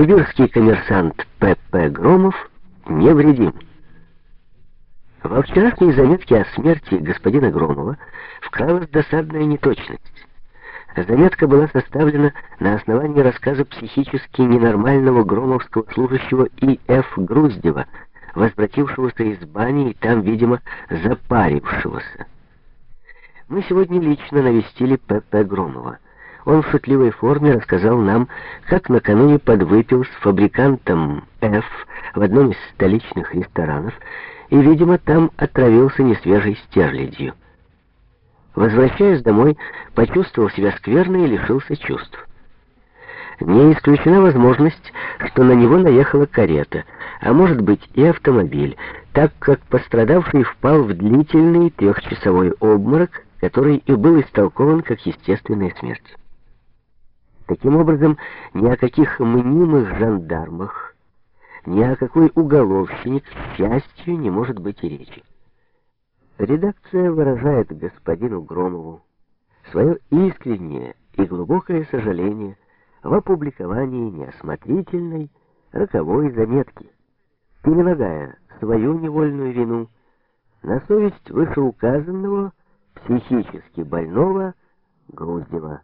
Сибирский коммерсант П.П. Громов невредим. Во вчерашней заметке о смерти господина Громова вкралась досадная неточность. Заметка была составлена на основании рассказа психически ненормального громовского служащего И.Ф. Груздева, возвратившегося из бани и там, видимо, запарившегося. Мы сегодня лично навестили П.П. Громова. Он в шутливой форме рассказал нам, как накануне подвыпил с фабрикантом Ф в одном из столичных ресторанов и, видимо, там отравился несвежей стерлядью. Возвращаясь домой, почувствовал себя скверно и лишился чувств. Не исключена возможность, что на него наехала карета, а может быть и автомобиль, так как пострадавший впал в длительный трехчасовой обморок, который и был истолкован как естественная смерть. Таким образом, ни о каких мнимых жандармах, ни о какой уголовщине, к счастью, не может быть и речи. Редакция выражает господину Громову свое искреннее и глубокое сожаление в опубликовании неосмотрительной роковой заметки, перелагая свою невольную вину на совесть вышеуказанного психически больного Груздева.